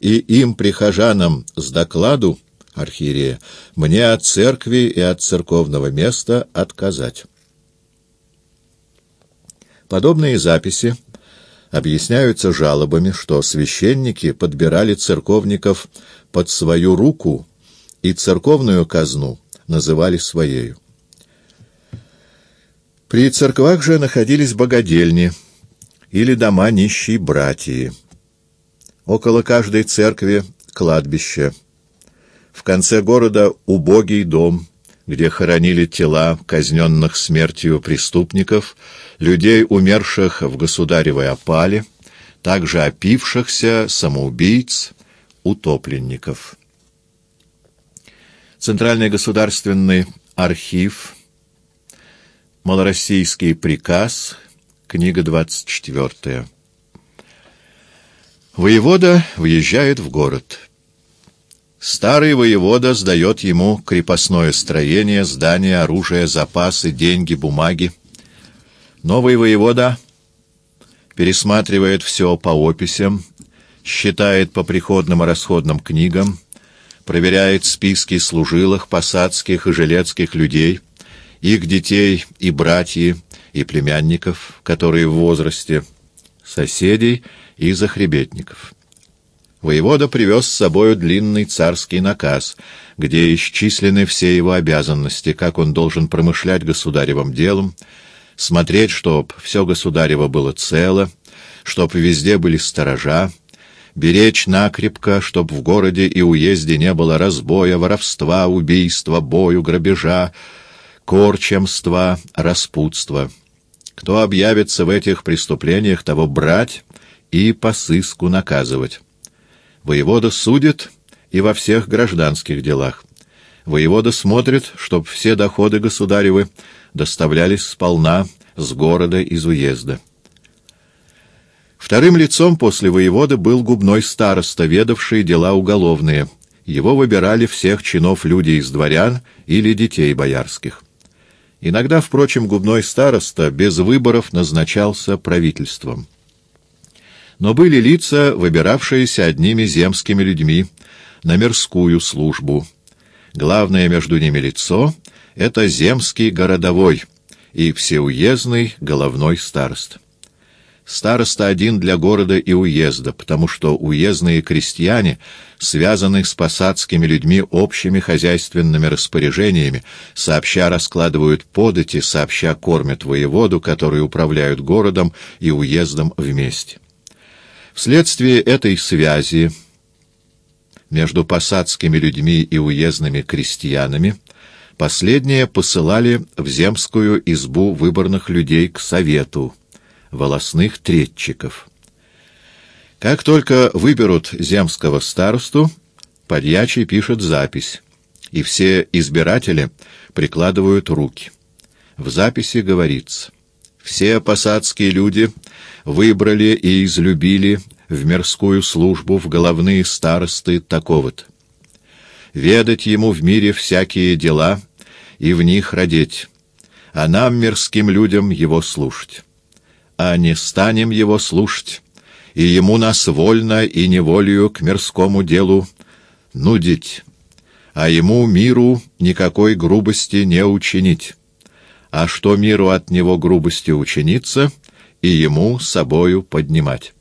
и им, прихожанам, с докладу, архиерея, мне от церкви и от церковного места отказать. Подобные записи объясняются жалобами, что священники подбирали церковников под свою руку и церковную казну называли своею. При церквах же находились богадельни или дома нищей братьи. Около каждой церкви — кладбище. В конце города — убогий дом, где хоронили тела казненных смертью преступников, людей, умерших в государевой опале, также опившихся, самоубийц, утопленников. Центральный государственный архив, Малороссийский приказ, книга 24. Воевода въезжает в город. Старый воевода сдает ему крепостное строение, здание, оружие, запасы, деньги, бумаги. Новый воевода пересматривает все по описям, считает по приходным и расходным книгам, проверяет списки служилых, посадских и жилецких людей, их детей и братьев, и племянников, которые в возрасте, соседей и захребетников. Воевода привез с собою длинный царский наказ, где исчислены все его обязанности, как он должен промышлять государевым делом, смотреть, чтоб все государево было цело, чтоб везде были сторожа, беречь накрепко, чтоб в городе и уезде не было разбоя, воровства, убийства, бою, грабежа, корчемства, распутства. Кто объявится в этих преступлениях, того брать и по сыску наказывать. Воевода судит и во всех гражданских делах. Воевода смотрит, чтоб все доходы государевы доставлялись сполна с города из уезда. Вторым лицом после воевода был губной староста, ведавший дела уголовные. Его выбирали всех чинов люди из дворян или детей боярских. Иногда, впрочем, губной староста без выборов назначался правительством. Но были лица, выбиравшиеся одними земскими людьми на мирскую службу. Главное между ними лицо — это земский городовой и всеуездный головной старост. Староста один для города и уезда, потому что уездные крестьяне связаны с посадскими людьми общими хозяйственными распоряжениями, сообща раскладывают подати, сообща кормят воеводу, которые управляют городом и уездом вместе. Вследствие этой связи между посадскими людьми и уездными крестьянами последние посылали в земскую избу выборных людей к совету, волосных третчиков. Как только выберут земского старосту, подьячий пишет запись, и все избиратели прикладывают руки. В записи говорится, все посадские люди выбрали и излюбили в мирскую службу в головные старосты такого-то. Ведать ему в мире всякие дела и в них родить, а нам, мирским людям, его слушать а не станем его слушать, и ему нас вольно и неволею к мирскому делу нудить, а ему миру никакой грубости не учинить. А что миру от него грубости учиниться, и ему собою поднимать.